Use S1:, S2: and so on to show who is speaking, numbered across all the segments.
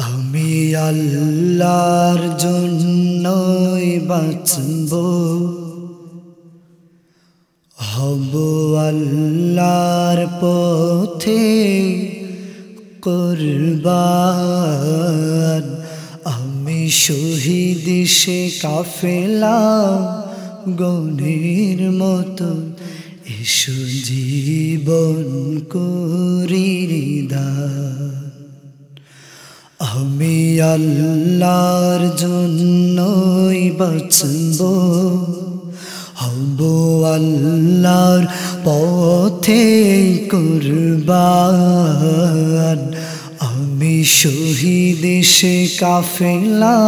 S1: আমি আল্লাহর জন্যই বাঁচব। হব আল্লাহর পথে করবার আমি শহীদ সে কাফেলা গণের মতন এসো জীবন করিদার আমি আল্লাহর জন্যই বাঁচব, হব আল্লাহর পথে কুরবান। আমি শহীদ সে কাফেলা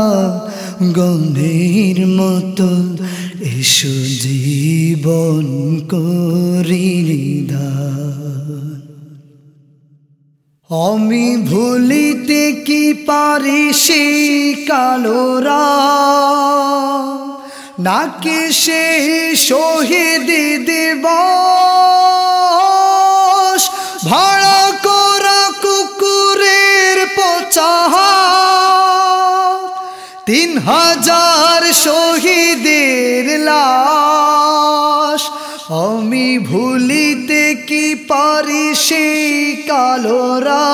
S1: গন্ধের মতো, এসো জীবন করিদান আমি ভুলিতে কি পারি সেই কালোরা নাকি সে শহীদ দিবস? ভাড়া করা কুকুরের পচাহা তিন হাজার শহীদের লাশ। আমি ভুলিতে কি পারি সেই কালোরা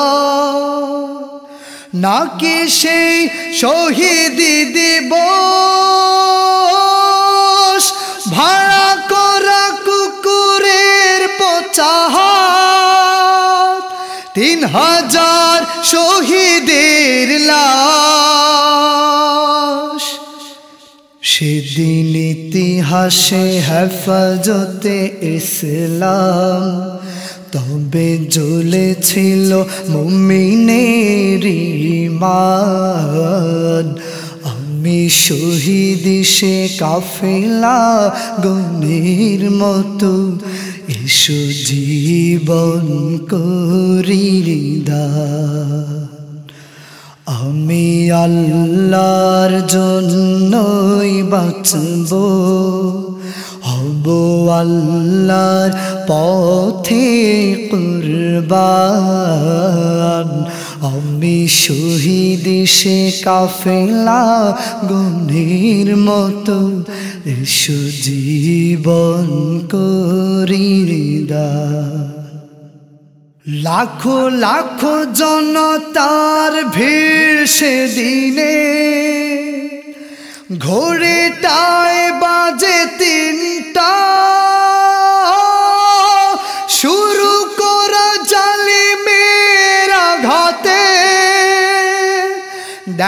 S1: নাকি সেই শহীদ দিবস? ভাড়া করা কুকুরের পচাহা তিন হাজার শহীদের লাশ? সেদিন ইতিহাসে হেফাজতে ইসলাম। তবে জ্বলেছিল মুমিনের ইমান আমি শহীদ সে কাফেলা গণের মতো। এসো জীবন করিদা আমি আল্লাহর জন্যই বাঁচব, হব আল্লাহর পথে কুরবান। আমি শহীদ সে কাফেলা গণের মতো, এসো জীবন করিদা লাখো লাখো জনতার ভিড় সেদিনে। ঘোড়েটায় বাজে তিনটা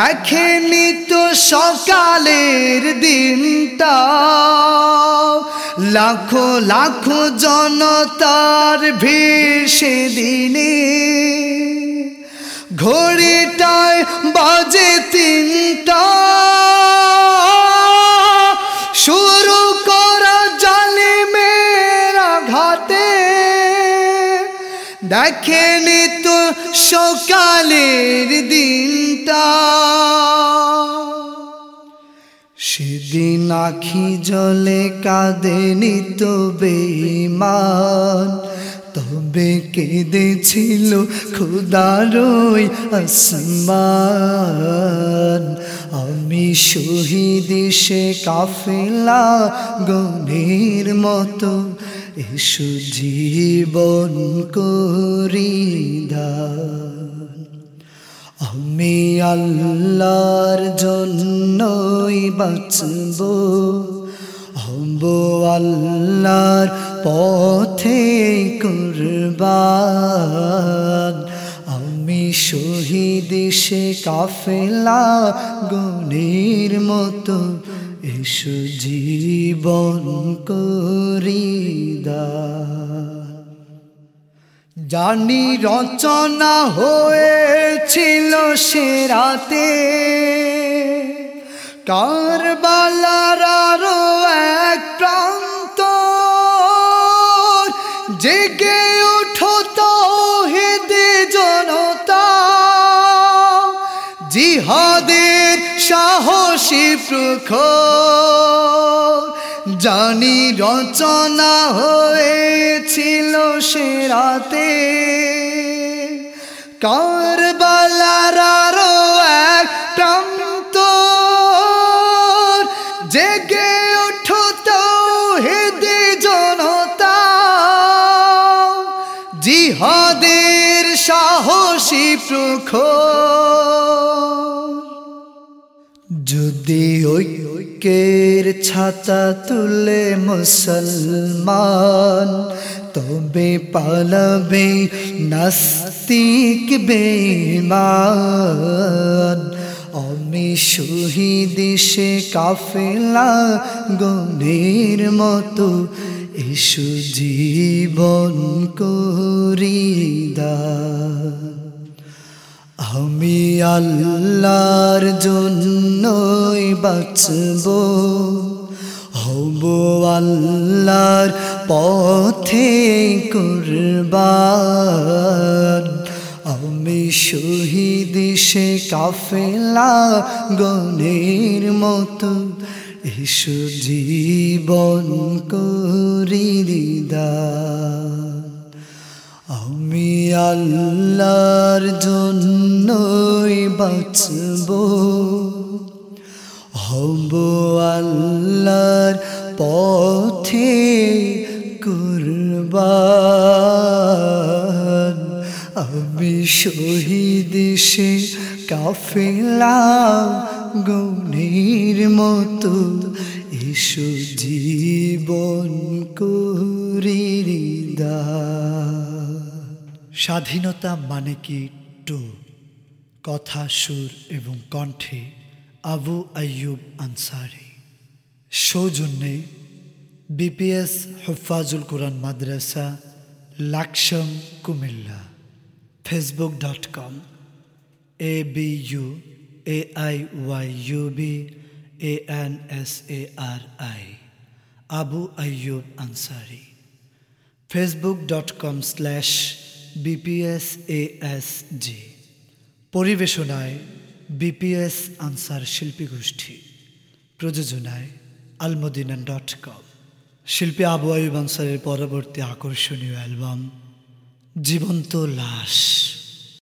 S1: দেখেনি তো সকালের দিনটা। লাখো লাখো জনতার ভেসে দিনে ঘড়িটায় বাজে তিনটা। শুরু করা জালি মেরা ঘাতে দেখেনি তো সকালের আখি জলে কাঁদেনি তো বেমান তবে কেঁদেছিল খুদারই আসমান। আমি শহীদ সে কাফেলা গভীর মতো, এসো জীবন করিদান আমি আল্লাহর জন্যই বাঁচব। হব আল্লাহর পথে কুরবান। আমি শহীদ সে কাফেলা গণের মতো এসো জীবন করিদান জানি রচনা হয়েছিল সে রাতে। কারবালার আরও এক প্রান্ত। জেগে উঠো তো হেদে জনতা। জিহাদের সাহসী প্রখর। জানি রচনা হয়েছিল সেরাতে কার বালারো এক প্রান্ত জেগে উঠো তো হেদে জনতা। জিহাদের সাহসী প্রখর। যদি ঐক্যের ছাতা তুলে মুসলমান, তবে পালাবে নাস্তিক বেমান আমি শহীদ সে কাফেলা গনের মতো, এসু জীবন করিদা। আমি আল্লাহর জন্যই বাঁচব, হব আল্লাহর পথে কুরবান। আমি শহীদ সে কাফেলা গনের মতো, এসো জীবন করিদা আমি আল্লাহর জন্যই বাঁচব। হব আল্লাহর পথে কুরবান। আমি শহীদ সে কাফেলা গৌনের মতো। এসো স্বাধীনতা মানে কি? টু। কথা, সুর এবং কণ্ঠে আবু আয়ুব আনসারি। সৌজন্যে BPS হফাজুল Quran Madrasa, Laksam, Comilla. Facebook dot com. A B U, A I Y U B, A N S A R I. Abu Ayub Ansari. Facebook dot com slash BPS S G পরিবেশনায় BPS Ansar শিল্পী গোষ্ঠী। প্রযোজনায় Al Madina dot com. শিল্পী আবু আয়ুব আনসারের পরবর্তী আকর্ষণীয় album, জীবন্ত লাশ।